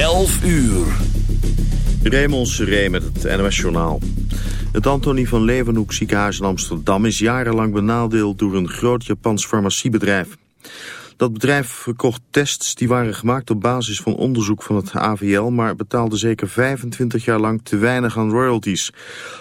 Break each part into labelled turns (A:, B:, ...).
A: 11 uur.
B: Raymond Seré met het NOS Journaal. Het Antonie van Leeuwenhoek ziekenhuis in Amsterdam is jarenlang benadeeld door een groot Japans farmaciebedrijf. Dat bedrijf verkocht tests die waren gemaakt op basis van onderzoek van het AVL, maar betaalde zeker 25 jaar lang te weinig aan royalties.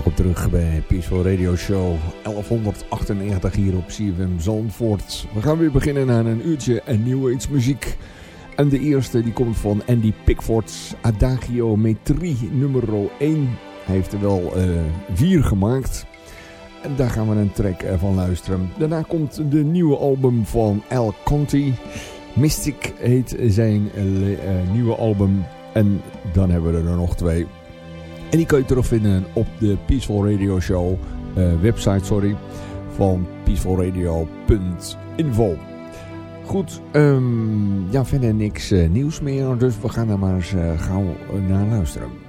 C: Welkom terug bij Peaceful Radio Show 1198 hier op CFM Zandvoort. We gaan weer beginnen aan een uurtje en nieuwe iets muziek. En de eerste die komt van Andy Pickford's Adagio Metrie nummer 1. Hij heeft er wel uh, vier gemaakt. En daar gaan we een track van luisteren. Daarna komt de nieuwe album van Al Conti. Mystic heet zijn uh, nieuwe album. En dan hebben we er nog twee. En die kun je terugvinden op de Peaceful Radio Show uh, website sorry, van peacefulradio.info. Goed, um, ja, verder niks uh, nieuws meer, dus we gaan er maar eens uh, gauw naar luisteren.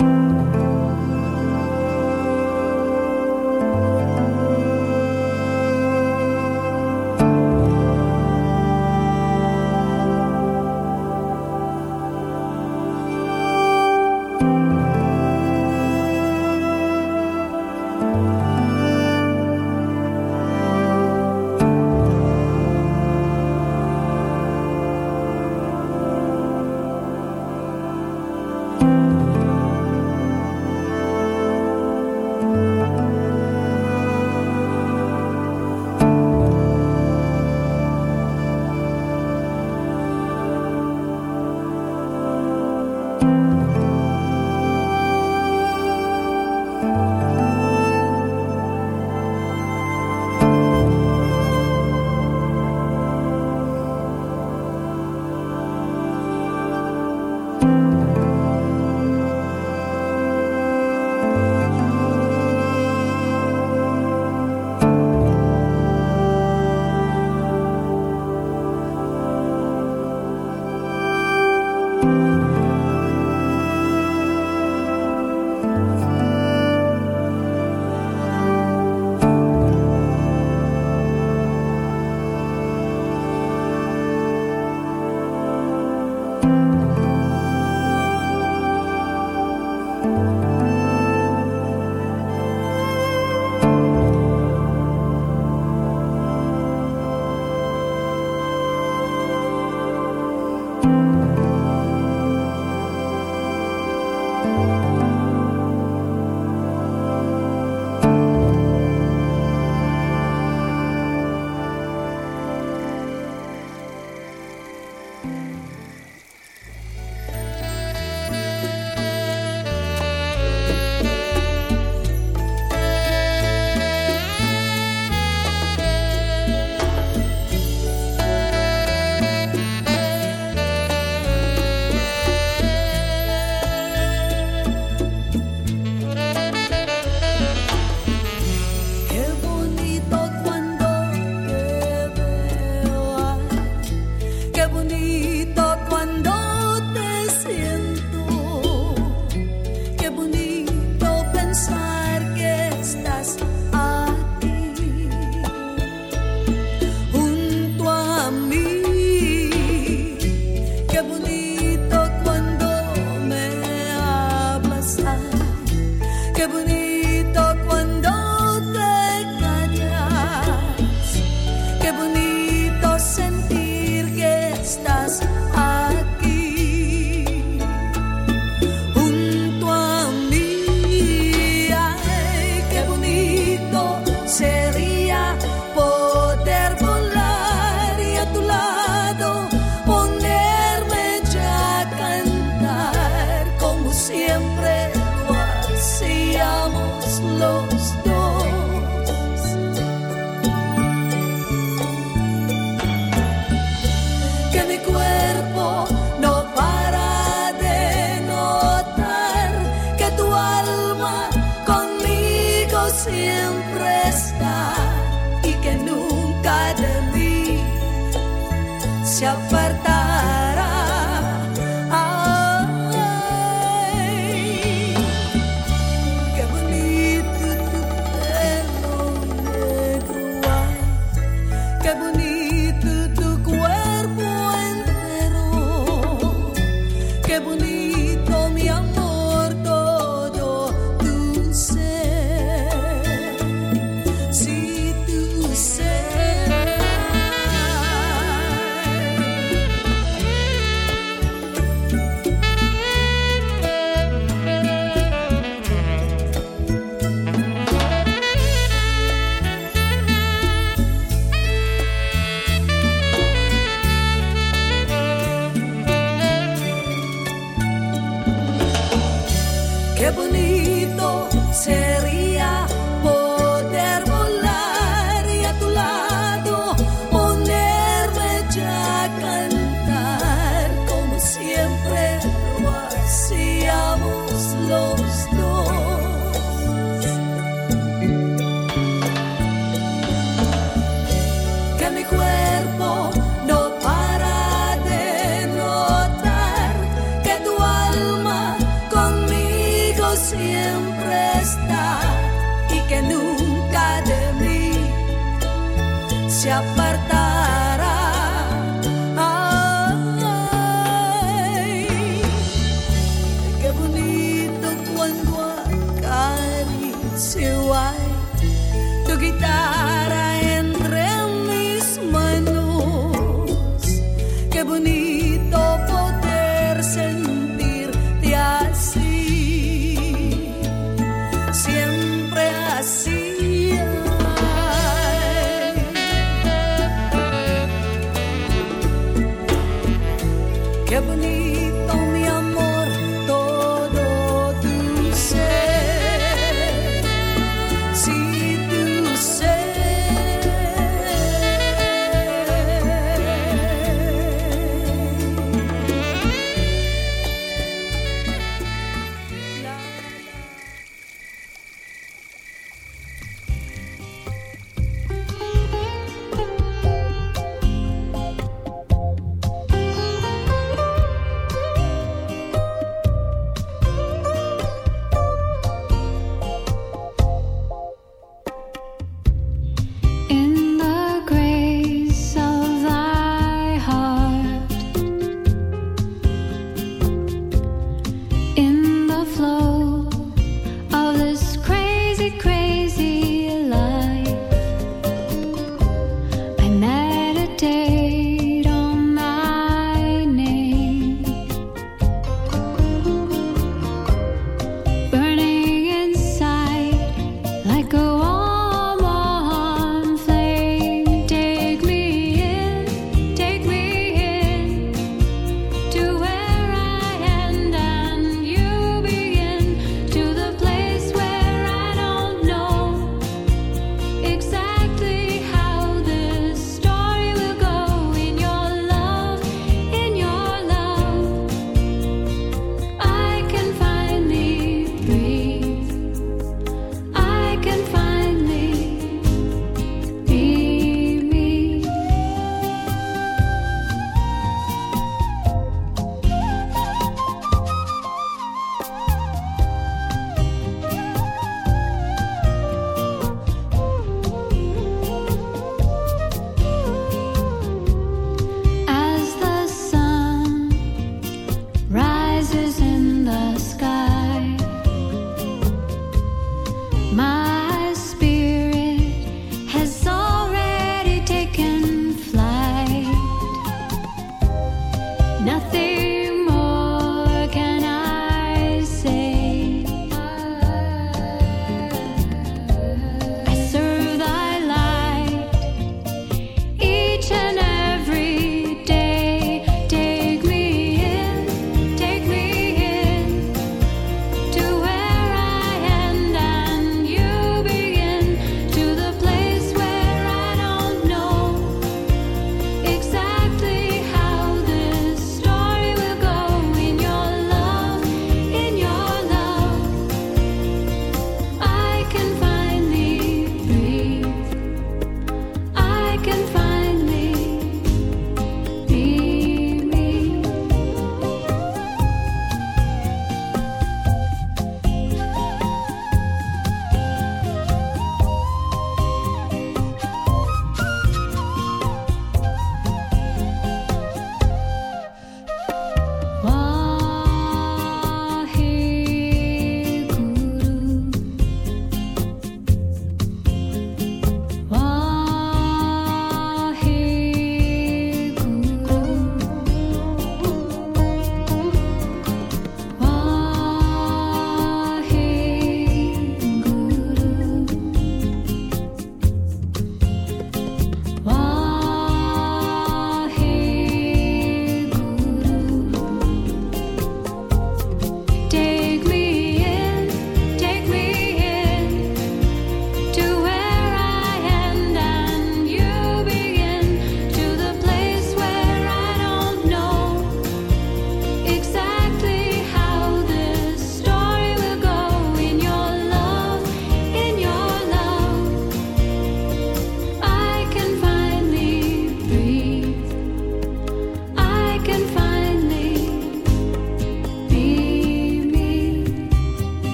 D: Los